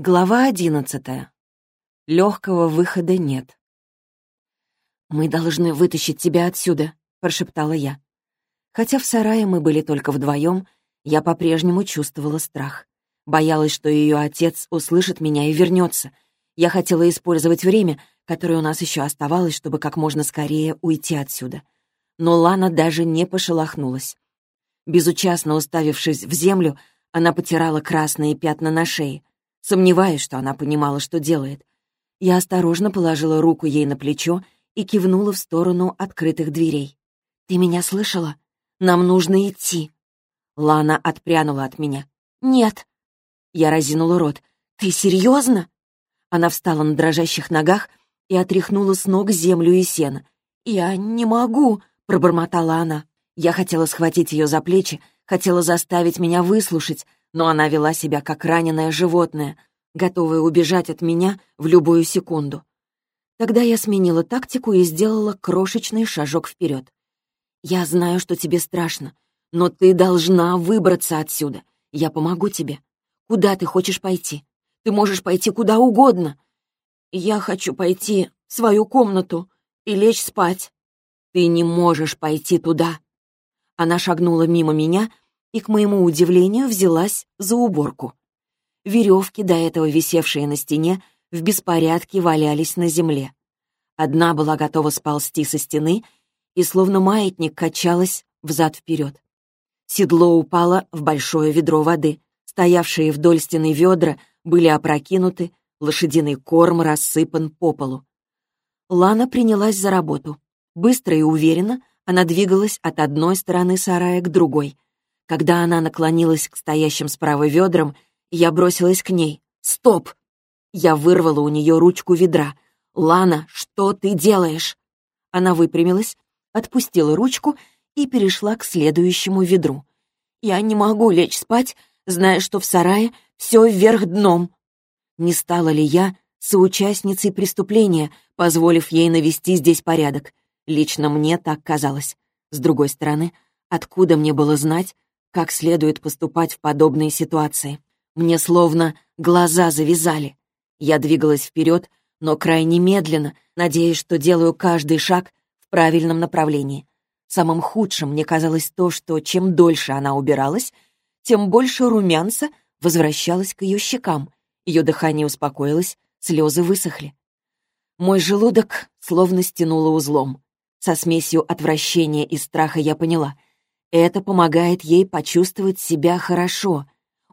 Глава одиннадцатая. Легкого выхода нет. «Мы должны вытащить тебя отсюда», — прошептала я. Хотя в сарае мы были только вдвоем, я по-прежнему чувствовала страх. Боялась, что ее отец услышит меня и вернется. Я хотела использовать время, которое у нас еще оставалось, чтобы как можно скорее уйти отсюда. Но Лана даже не пошелохнулась. Безучастно уставившись в землю, она потирала красные пятна на шее. Сомневаюсь, что она понимала, что делает. Я осторожно положила руку ей на плечо и кивнула в сторону открытых дверей. «Ты меня слышала? Нам нужно идти». Лана отпрянула от меня. «Нет». Я разинула рот. «Ты серьезно?» Она встала на дрожащих ногах и отряхнула с ног землю и сено. «Я не могу», — пробормотала она. Я хотела схватить ее за плечи, хотела заставить меня выслушать, но она вела себя как раненое животное, готовое убежать от меня в любую секунду. Тогда я сменила тактику и сделала крошечный шажок вперед. «Я знаю, что тебе страшно, но ты должна выбраться отсюда. Я помогу тебе. Куда ты хочешь пойти? Ты можешь пойти куда угодно. Я хочу пойти в свою комнату и лечь спать. Ты не можешь пойти туда». Она шагнула мимо меня и, к моему удивлению, взялась за уборку. Веревки, до этого висевшие на стене, в беспорядке валялись на земле. Одна была готова сползти со стены и, словно маятник, качалась взад-вперед. Седло упало в большое ведро воды. Стоявшие вдоль стены ведра были опрокинуты, лошадиный корм рассыпан по полу. Лана принялась за работу. Быстро и уверенно она двигалась от одной стороны сарая к другой — когда она наклонилась к стоящим справа ведрам, я бросилась к ней. «Стоп!» Я вырвала у нее ручку ведра. «Лана, что ты делаешь?» Она выпрямилась, отпустила ручку и перешла к следующему ведру. «Я не могу лечь спать, зная, что в сарае все вверх дном». Не стала ли я соучастницей преступления, позволив ей навести здесь порядок? Лично мне так казалось. С другой стороны, откуда мне было знать, как следует поступать в подобные ситуации. Мне словно глаза завязали. Я двигалась вперед, но крайне медленно, надеясь, что делаю каждый шаг в правильном направлении. Самым худшим мне казалось то, что чем дольше она убиралась, тем больше румянца возвращалось к ее щекам. Ее дыхание успокоилось, слезы высохли. Мой желудок словно стянуло узлом. Со смесью отвращения и страха я поняла — это помогает ей почувствовать себя хорошо.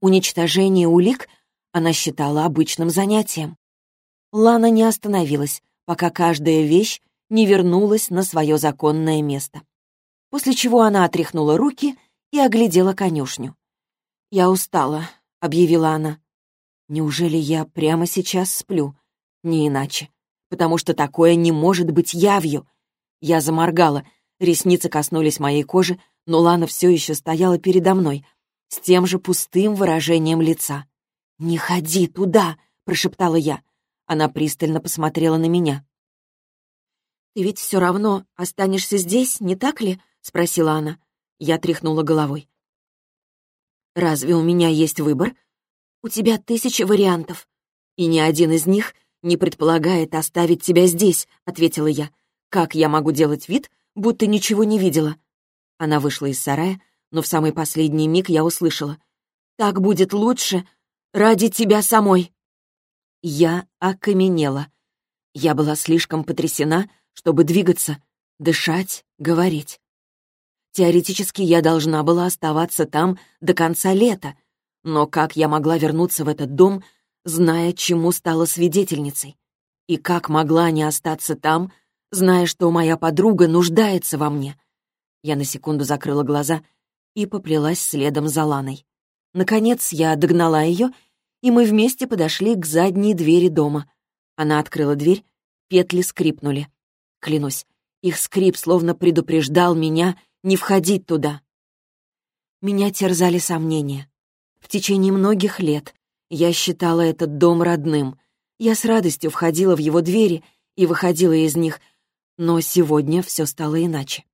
Уничтожение улик она считала обычным занятием. Лана не остановилась, пока каждая вещь не вернулась на свое законное место. После чего она отряхнула руки и оглядела конюшню. «Я устала», — объявила она. «Неужели я прямо сейчас сплю? Не иначе. Потому что такое не может быть явью». Я заморгала, ресницы коснулись моей кожи, но Лана все еще стояла передо мной, с тем же пустым выражением лица. «Не ходи туда!» — прошептала я. Она пристально посмотрела на меня. «Ты ведь все равно останешься здесь, не так ли?» — спросила она. Я тряхнула головой. «Разве у меня есть выбор? У тебя тысяча вариантов, и ни один из них не предполагает оставить тебя здесь», — ответила я. «Как я могу делать вид, будто ничего не видела?» Она вышла из сарая, но в самый последний миг я услышала. «Так будет лучше ради тебя самой». Я окаменела. Я была слишком потрясена, чтобы двигаться, дышать, говорить. Теоретически я должна была оставаться там до конца лета, но как я могла вернуться в этот дом, зная, чему стала свидетельницей? И как могла не остаться там, зная, что моя подруга нуждается во мне? Я на секунду закрыла глаза и поплелась следом за Ланой. Наконец я догнала ее, и мы вместе подошли к задней двери дома. Она открыла дверь, петли скрипнули. Клянусь, их скрип словно предупреждал меня не входить туда. Меня терзали сомнения. В течение многих лет я считала этот дом родным. Я с радостью входила в его двери и выходила из них, но сегодня все стало иначе.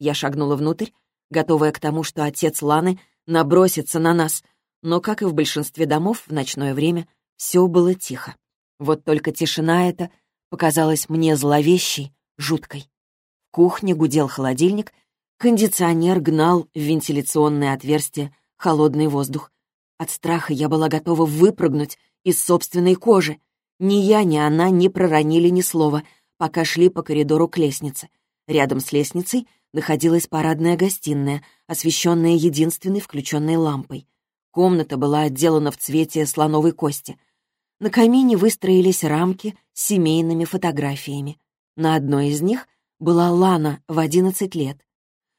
Я шагнула внутрь, готовая к тому, что отец Ланы набросится на нас, но, как и в большинстве домов в ночное время, все было тихо. Вот только тишина эта показалась мне зловещей, жуткой. В кухне гудел холодильник, кондиционер гнал в вентиляционное отверстие холодный воздух. От страха я была готова выпрыгнуть из собственной кожи. Ни я, ни она не проронили ни слова, пока шли по коридору к лестнице. Рядом с лестницей находилась парадная гостиная, освещенная единственной включенной лампой. Комната была отделана в цвете слоновой кости. На камине выстроились рамки с семейными фотографиями. На одной из них была Лана в одиннадцать лет.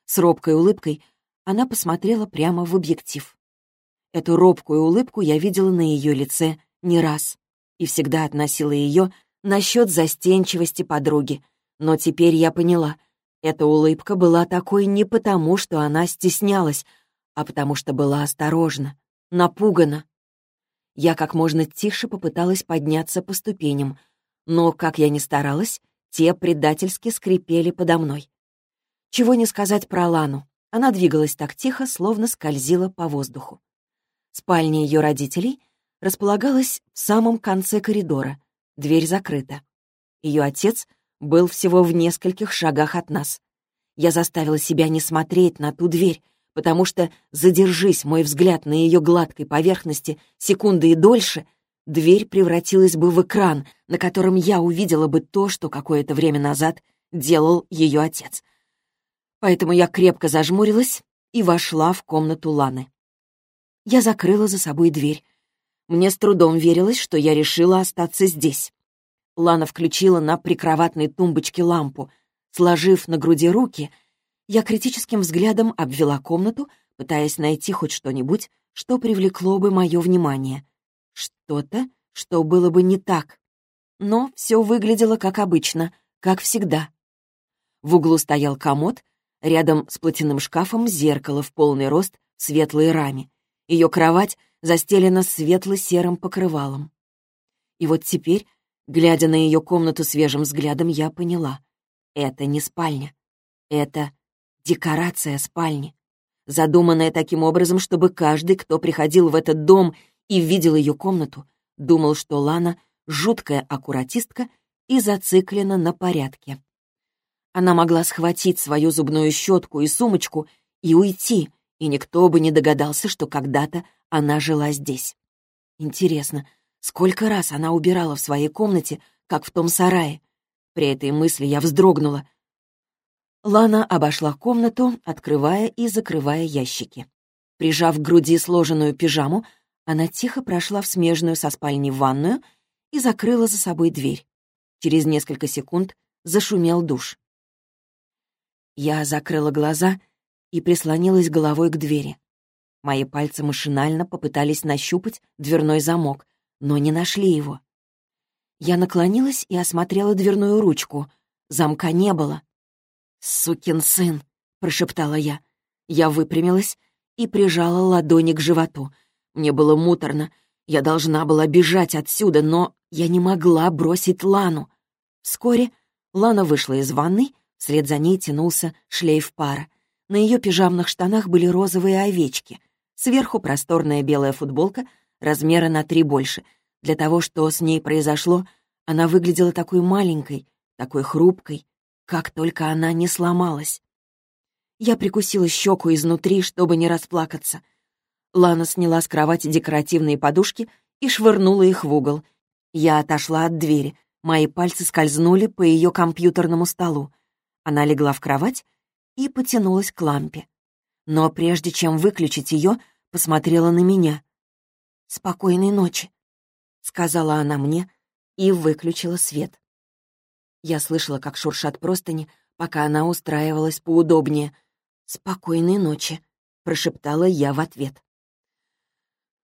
С робкой улыбкой она посмотрела прямо в объектив. Эту робкую улыбку я видела на ее лице не раз и всегда относила ее насчет застенчивости подруги. Но теперь я поняла, эта улыбка была такой не потому, что она стеснялась, а потому что была осторожна, напугана. Я как можно тише попыталась подняться по ступеням, но, как я ни старалась, те предательски скрипели подо мной. Чего не сказать про Лану. Она двигалась так тихо, словно скользила по воздуху. Спальня ее родителей располагалась в самом конце коридора. Дверь закрыта. Ее отец был всего в нескольких шагах от нас. Я заставила себя не смотреть на ту дверь, потому что, задержись мой взгляд на ее гладкой поверхности секунды и дольше, дверь превратилась бы в экран, на котором я увидела бы то, что какое-то время назад делал ее отец. Поэтому я крепко зажмурилась и вошла в комнату Ланы. Я закрыла за собой дверь. Мне с трудом верилось, что я решила остаться здесь. Лана включила на прикроватной тумбочке лампу. Сложив на груди руки, я критическим взглядом обвела комнату, пытаясь найти хоть что-нибудь, что привлекло бы мое внимание. Что-то, что было бы не так. Но все выглядело как обычно, как всегда. В углу стоял комод, рядом с платяным шкафом зеркало в полный рост в светлой раме. Ее кровать застелена светло-серым покрывалом. И вот теперь, глядя на ее комнату свежим взглядом, я поняла — это не спальня. Это декорация спальни, задуманная таким образом, чтобы каждый, кто приходил в этот дом и видел ее комнату, думал, что Лана — жуткая аккуратистка и зациклена на порядке. Она могла схватить свою зубную щетку и сумочку и уйти — и никто бы не догадался, что когда-то она жила здесь. Интересно, сколько раз она убирала в своей комнате, как в том сарае? При этой мысли я вздрогнула. Лана обошла комнату, открывая и закрывая ящики. Прижав к груди сложенную пижаму, она тихо прошла в смежную со спальней ванную и закрыла за собой дверь. Через несколько секунд зашумел душ. Я закрыла глаза и прислонилась головой к двери. Мои пальцы машинально попытались нащупать дверной замок, но не нашли его. Я наклонилась и осмотрела дверную ручку. Замка не было. «Сукин сын!» — прошептала я. Я выпрямилась и прижала ладони к животу. Мне было муторно. Я должна была бежать отсюда, но я не могла бросить Лану. Вскоре Лана вышла из ванной, вслед за ней тянулся шлейф пара. На ее пижамных штанах были розовые овечки. Сверху просторная белая футболка, размера на три больше. Для того, что с ней произошло, она выглядела такой маленькой, такой хрупкой, как только она не сломалась. Я прикусила щеку изнутри, чтобы не расплакаться. Лана сняла с кровати декоративные подушки и швырнула их в угол. Я отошла от двери. Мои пальцы скользнули по ее компьютерному столу. Она легла в кровать и потянулась к лампе. Но прежде чем выключить ее, посмотрела на меня. «Спокойной ночи», — сказала она мне и выключила свет. Я слышала, как шуршат простыни, пока она устраивалась поудобнее. «Спокойной ночи», — прошептала я в ответ.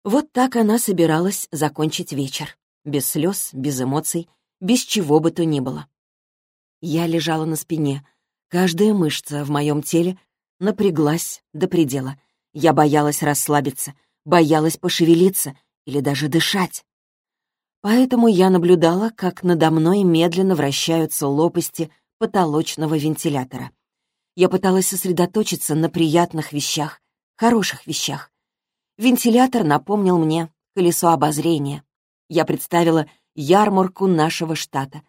Вот так она собиралась закончить вечер. Без слез, без эмоций, без чего бы то ни было. Я лежала на спине, Каждая мышца в моем теле напряглась до предела. Я боялась расслабиться, боялась пошевелиться или даже дышать. Поэтому я наблюдала, как надо мной медленно вращаются лопасти потолочного вентилятора. Я пыталась сосредоточиться на приятных вещах, хороших вещах. Вентилятор напомнил мне колесо обозрения. Я представила ярмарку нашего штата.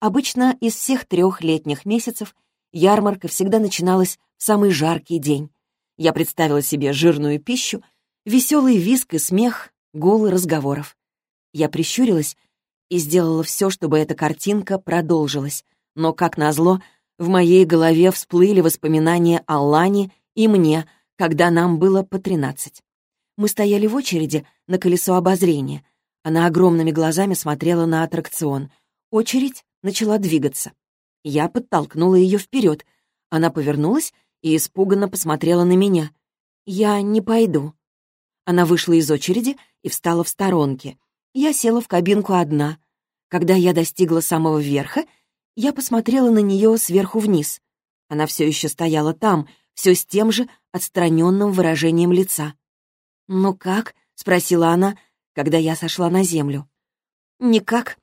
Обычно из всех трех летних месяцев ярмарка всегда начиналась в самый жаркий день. Я представила себе жирную пищу, веселый виск и смех, гулы разговоров. Я прищурилась и сделала все, чтобы эта картинка продолжилась. Но, как назло, в моей голове всплыли воспоминания о Лане и мне, когда нам было по тринадцать. Мы стояли в очереди на колесо обозрения. Она огромными глазами смотрела на аттракцион. Очередь начала двигаться. Я подтолкнула ее вперед. Она повернулась и испуганно посмотрела на меня. «Я не пойду». Она вышла из очереди и встала в сторонке. Я села в кабинку одна. Когда я достигла самого верха, я посмотрела на нее сверху вниз. Она все еще стояла там, все с тем же отстраненным выражением лица. «Ну как?» — спросила она, когда я сошла на землю. «Никак».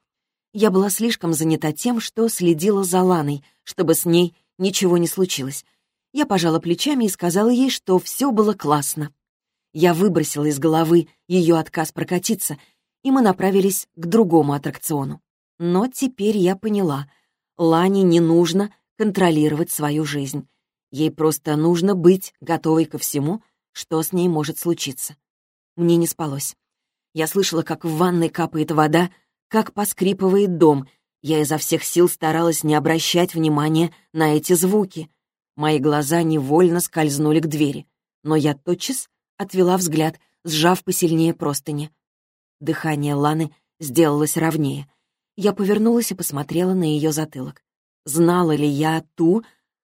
Я была слишком занята тем, что следила за Ланой, чтобы с ней ничего не случилось. Я пожала плечами и сказала ей, что все было классно. Я выбросила из головы ее отказ прокатиться и мы направились к другому аттракциону. Но теперь я поняла, Лане не нужно контролировать свою жизнь. Ей просто нужно быть готовой ко всему, что с ней может случиться. Мне не спалось. Я слышала, как в ванной капает вода, как поскрипывает дом. Я изо всех сил старалась не обращать внимания на эти звуки. Мои глаза невольно скользнули к двери. Но я тотчас отвела взгляд, сжав посильнее простыни. Дыхание Ланы сделалось ровнее. Я повернулась и посмотрела на ее затылок. Знала ли я ту,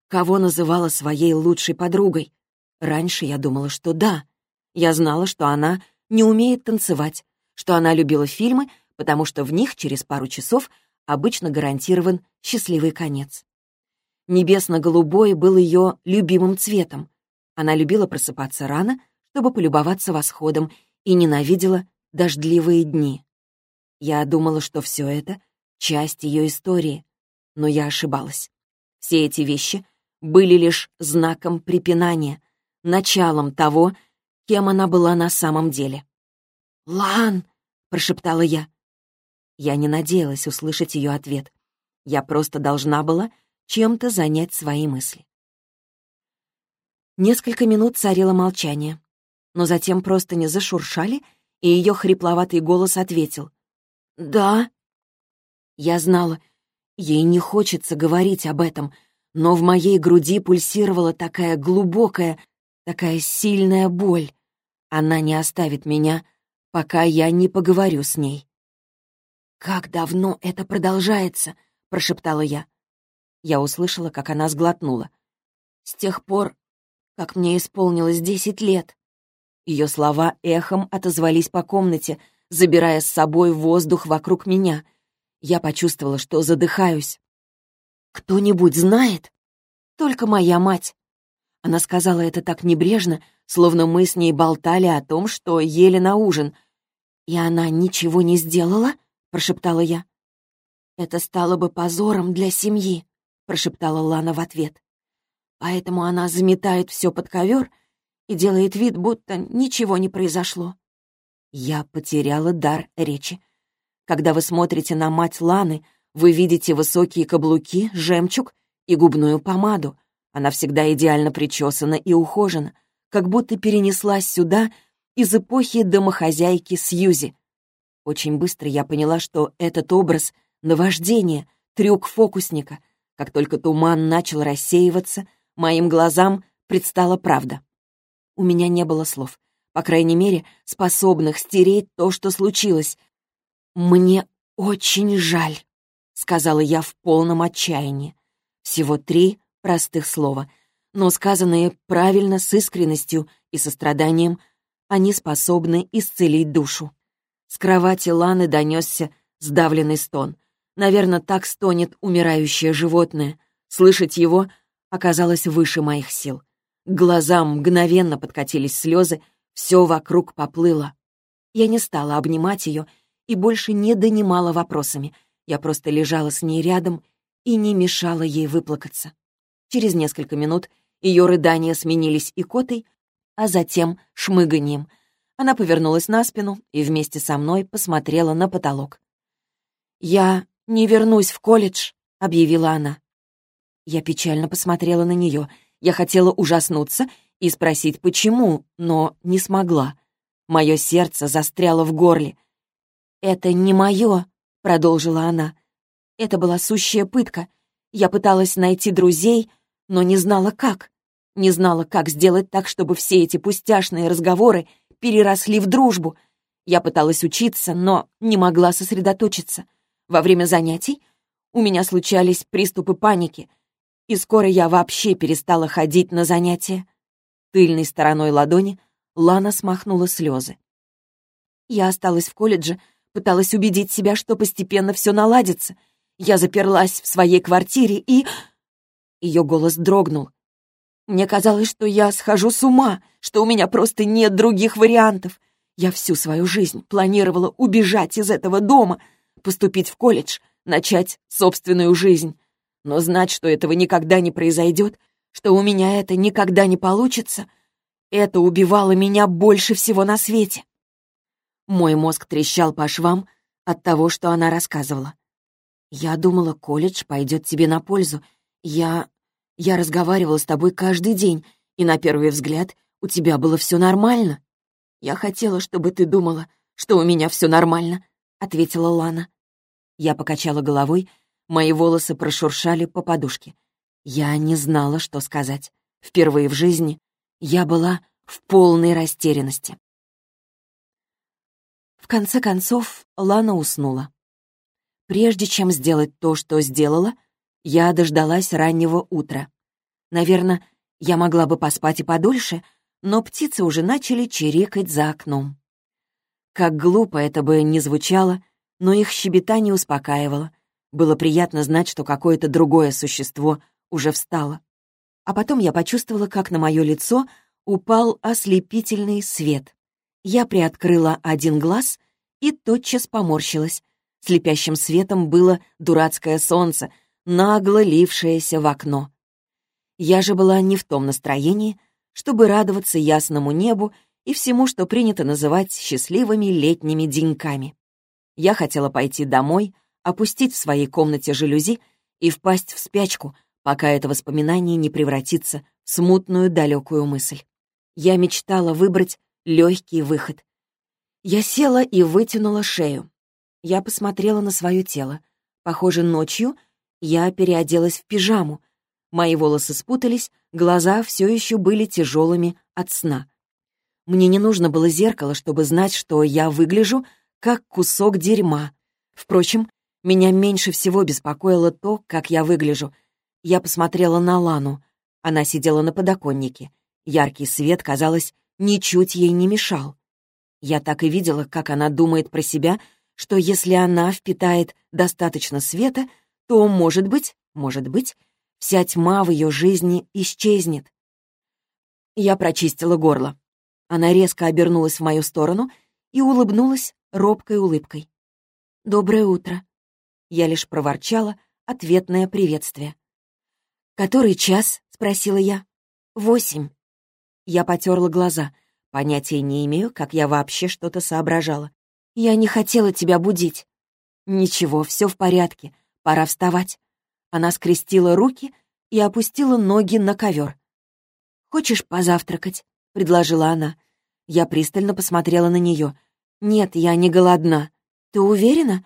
кого называла своей лучшей подругой? Раньше я думала, что да. Я знала, что она не умеет танцевать, что она любила фильмы, потому что в них через пару часов обычно гарантирован счастливый конец. Небесно-голубой был ее любимым цветом. Она любила просыпаться рано, чтобы полюбоваться восходом, и ненавидела дождливые дни. Я думала, что все это — часть ее истории, но я ошибалась. Все эти вещи были лишь знаком препинания, началом того, кем она была на самом деле. «Лан!» — прошептала я. Я не надеялась услышать ее ответ. Я просто должна была чем-то занять свои мысли. Несколько минут царило молчание, но затем просто не зашуршали — и ее хрипловатый голос ответил. «Да». Я знала, ей не хочется говорить об этом, но в моей груди пульсировала такая глубокая, такая сильная боль. Она не оставит меня, пока я не поговорю с ней. «Как давно это продолжается?» — прошептала я. Я услышала, как она сглотнула. «С тех пор, как мне исполнилось десять лет». Ее слова эхом отозвались по комнате, забирая с собой воздух вокруг меня. Я почувствовала, что задыхаюсь. «Кто-нибудь знает?» «Только моя мать». Она сказала это так небрежно, словно мы с ней болтали о том, что ели на ужин. «И она ничего не сделала?» — прошептала я. «Это стало бы позором для семьи», — прошептала Лана в ответ. «Поэтому она заметает все под ковер и делает вид, будто ничего не произошло. Я потеряла дар речи. Когда вы смотрите на мать Ланы, вы видите высокие каблуки, жемчуг и губную помаду. Она всегда идеально причесана и ухожена, как будто перенеслась сюда из эпохи домохозяйки Сьюзи. Очень быстро я поняла, что этот образ — наваждение, трюк фокусника. Как только туман начал рассеиваться, моим глазам предстала правда. У меня не было слов, по крайней мере, способных стереть то, что случилось. «Мне очень жаль», — сказала я в полном отчаянии. Всего три простых слова, но сказанные правильно, с искренностью и состраданием, они способны исцелить душу. С кровати Ланы донесся сдавленный стон. Наверное, так стонет умирающее животное. Слышать его оказалось выше моих сил. Глазам мгновенно подкатились слезы, все вокруг поплыло. Я не стала обнимать ее и больше не донимала вопросами. Я просто лежала с ней рядом и не мешала ей выплакаться. Через несколько минут ее рыдания сменились икотой, а затем шмыганием. Она повернулась на спину и вместе со мной посмотрела на потолок. «Я не вернусь в колледж», — объявила она. Я печально посмотрела на нее. Я хотела ужаснуться и спросить, почему, но не смогла. Мое сердце застряло в горле. «Это не мое», — продолжила она. «Это была сущая пытка. Я пыталась найти друзей, но не знала, как. Не знала, как сделать так, чтобы все эти пустяшные разговоры переросли в дружбу. Я пыталась учиться, но не могла сосредоточиться. Во время занятий у меня случались приступы паники, и скоро я вообще перестала ходить на занятия. Тыльной стороной ладони Лана смахнула слезы. Я осталась в колледже, пыталась убедить себя, что постепенно все наладится. Я заперлась в своей квартире и... Ее голос дрогнул. Мне казалось, что я схожу с ума, что у меня просто нет других вариантов. Я всю свою жизнь планировала убежать из этого дома, поступить в колледж, начать собственную жизнь. Но знать, что этого никогда не произойдет, что у меня это никогда не получится, это убивало меня больше всего на свете. Мой мозг трещал по швам от того, что она рассказывала. Я думала, колледж пойдет тебе на пользу. Я... Я разговаривала с тобой каждый день, и на первый взгляд у тебя было все нормально. Я хотела, чтобы ты думала, что у меня все нормально, — ответила Лана. Я покачала головой, мои волосы прошуршали по подушке. Я не знала, что сказать. Впервые в жизни я была в полной растерянности. В конце концов, Лана уснула. Прежде чем сделать то, что сделала, я дождалась раннего утра. Наверное, я могла бы поспать и подольше, но птицы уже начали чирикать за окном. Как глупо это бы ни звучало, но их щебетание успокаивало. Было приятно знать, что какое-то другое существо уже встало. А потом я почувствовала, как на мое лицо упал ослепительный свет. Я приоткрыла один глаз и тотчас поморщилась. Слепящим светом было дурацкое солнце, нагло лившееся в окно. Я же была не в том настроении, чтобы радоваться ясному небу и всему, что принято называть счастливыми летними деньками. Я хотела пойти домой, опустить в своей комнате жалюзи и впасть в спячку, пока это воспоминание не превратится в смутную далекую мысль. Я мечтала выбрать легкий выход. Я села и вытянула шею. Я посмотрела на свое тело. Похоже, ночью я переоделась в пижаму. Мои волосы спутались, глаза все еще были тяжелыми от сна. Мне не нужно было зеркало, чтобы знать, что я выгляжу как кусок дерьма. Впрочем, меня меньше всего беспокоило то, как я выгляжу. Я посмотрела на Лану. Она сидела на подоконнике. Яркий свет, казалось, ничуть ей не мешал. Я так и видела, как она думает про себя, что если она впитает достаточно света, то, может быть, может быть, вся тьма в ее жизни исчезнет. Я прочистила горло. Она резко обернулась в мою сторону и улыбнулась робкой улыбкой. «Доброе утро», я лишь проворчала ответное приветствие. «Который час?» — спросила я. «Восемь». Я потерла глаза. Понятия не имею, как я вообще что-то соображала. «Я не хотела тебя будить». «Ничего, все в порядке. Пора вставать». Она скрестила руки и опустила ноги на ковер. «Хочешь позавтракать?» — предложила она. Я пристально посмотрела на нее. «Нет, я не голодна». «Ты уверена?»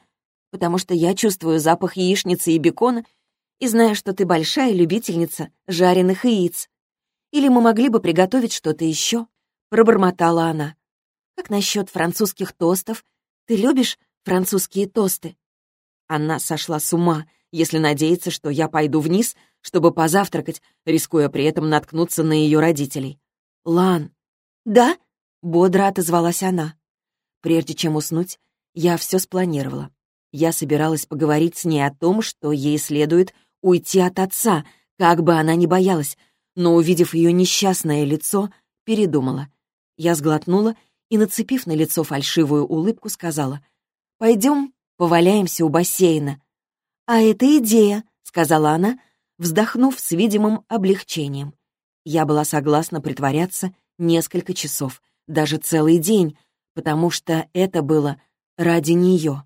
Потому что я чувствую запах яичницы и бекона и знаю, что ты большая любительница жареных яиц. Или мы могли бы приготовить что-то еще?» — пробормотала она. «Как насчет французских тостов? Ты любишь французские тосты?» Она сошла с ума, если надеется, что я пойду вниз, чтобы позавтракать, рискуя при этом наткнуться на ее родителей. «Лан». «Да?» — бодро отозвалась она. Прежде чем уснуть, я все спланировала. Я собиралась поговорить с ней о том, что ей следует уйти от отца, как бы она ни боялась, но, увидев ее несчастное лицо, передумала. Я сглотнула и, нацепив на лицо фальшивую улыбку, сказала, «Пойдем поваляемся у бассейна». «А это идея», — сказала она, вздохнув с видимым облегчением. Я была согласна притворяться несколько часов, даже целый день, потому что это было ради нее.